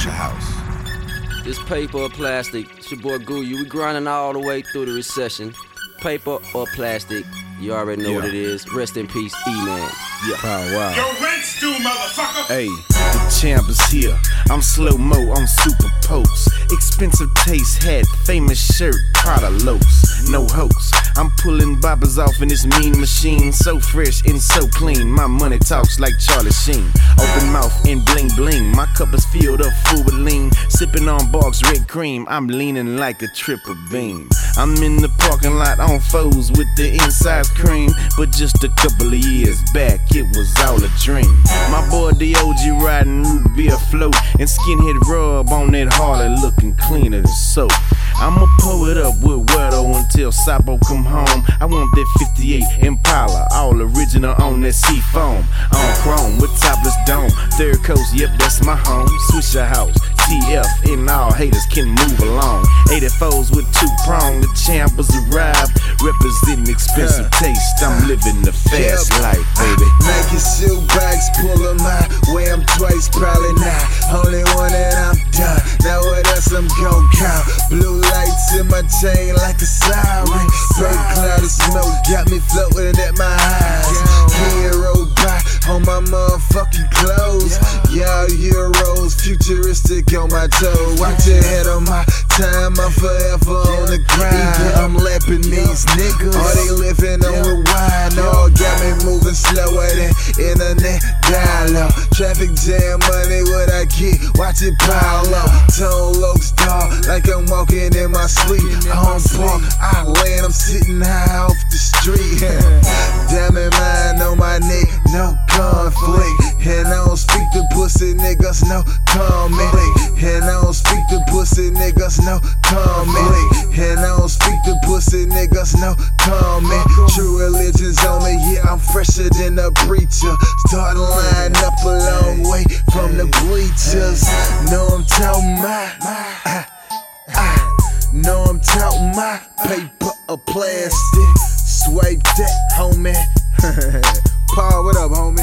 Swishahouse. This paper or plastic, it's your boy Goo. We grinding all the way through the recession. Paper or plastic, you already know Yeah. what it is. Rest in peace, E-Man. Yeah. Oh, wow. Your rent's due, motherfucker. Hey, is here. I'm slow mo on super post. Expensive taste hat, famous shirt, Prada loafs. No hoax. I'm pulling boppers off in this mean machine. So fresh and so clean. My money talks like Charlie Sheen. Open mouth and bling bling. My cup is filled up full with lean. Sipping on Barq's red cream. I'm leaning like a triple beam. I'm in the parking lot on foes with the inside cream. But just a couple of years back, it was all a dream. My boy the OG riding root beer float and skinhead rub on that Harley looking cleaner than soap. I'ma pull it up with Wedo until Sapo come home. I want that 58 Impala, all original on that sea foam. On chrome with topless dome. Third coast, yep, that's my home. Swishahouse, TF, and all haters can move along. 84s with two prong, the champers arrived. Representing expensive taste. I'm living the fast life, baby. Nike shoe bags, pull them out. Weigh 'em twice, probably not. Only one and I'm done. Now what else I'm gon' count? Blue lights in my chain like a siren. Big cloud of smoke got me floating at my eyes. Hero by on my motherfucking clothes. Y'all heroes, futuristic on my toe. Watch ahead of my time, I'm forever on. Niggas. Are they living on rewind? All got me moving slower than internet dial-up. Traffic jam money, what I get? Watch it pile up. Tone looks dark, like I'm walking in my sleep. Home park, I land, I'm sitting high off the street. Diamond mine on my neck, no conflict. Pussy niggas, no comment. And I don't speak to pussy niggas, no comment. True religion's on me, yeah, I'm fresher than a preacher. Start line up a long way from the bleachers. Know I'm talking my. ah. Know I'm talking my paper or plastic. Swipe that, homie. Paul, what up, homie?